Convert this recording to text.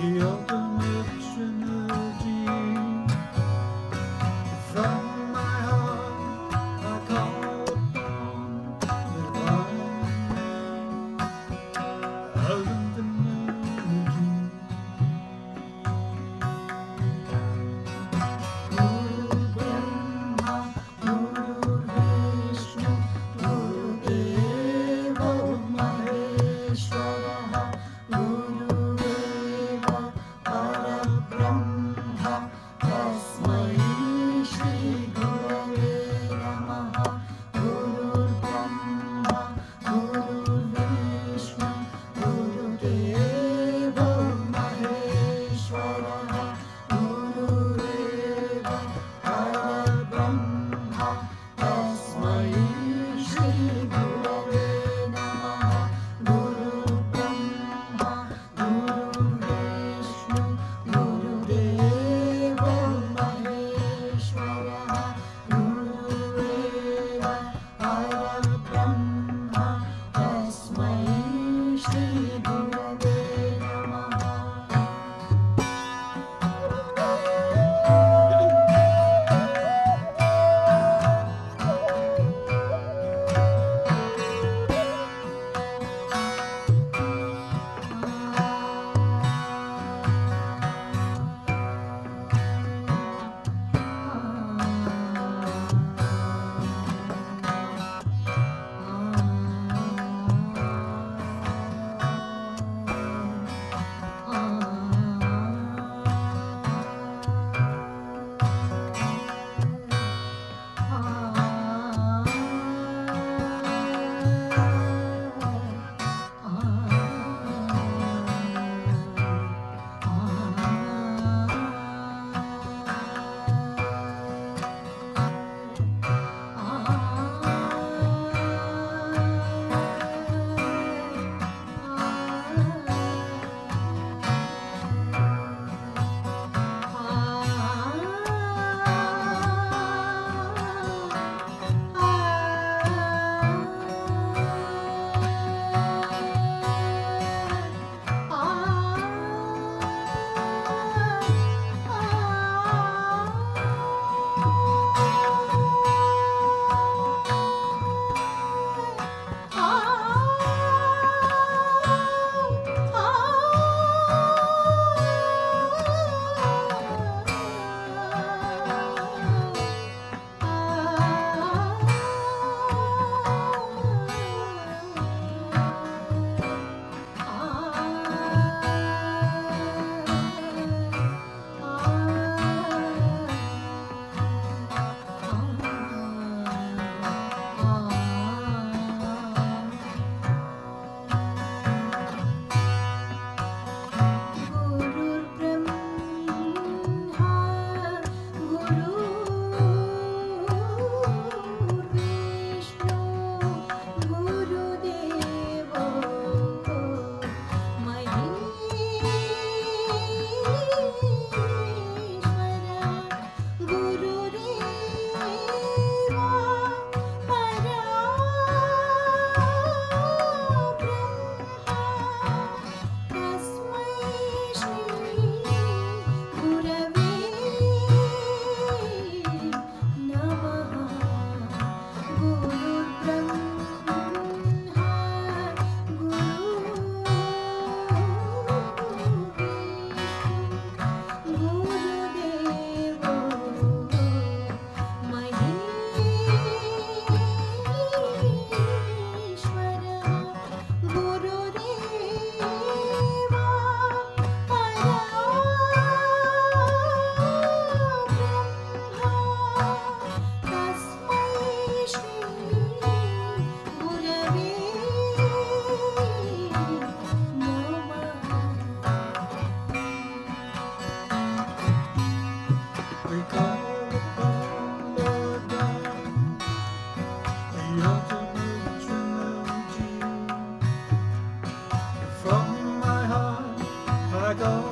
the other. go.